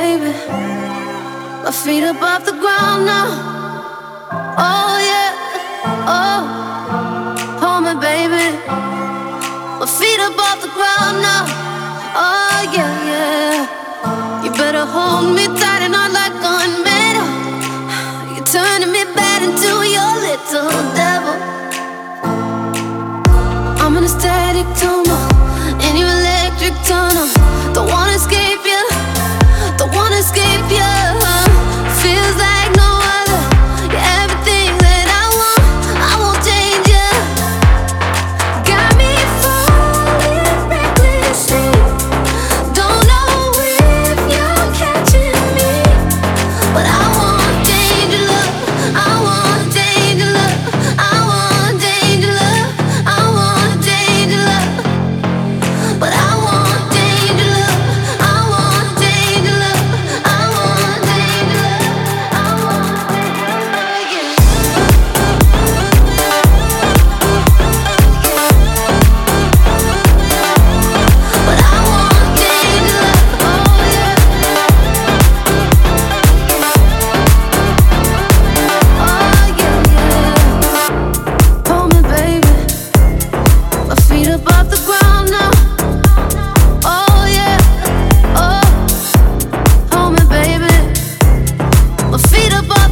baby. My feet above the ground now. Oh yeah, oh, oh hold me, baby. My feet above the ground now. Oh yeah, yeah. You better hold me tight and not like gunmetal. You're turning me bad into your little devil. I'm an ecstatic tumor.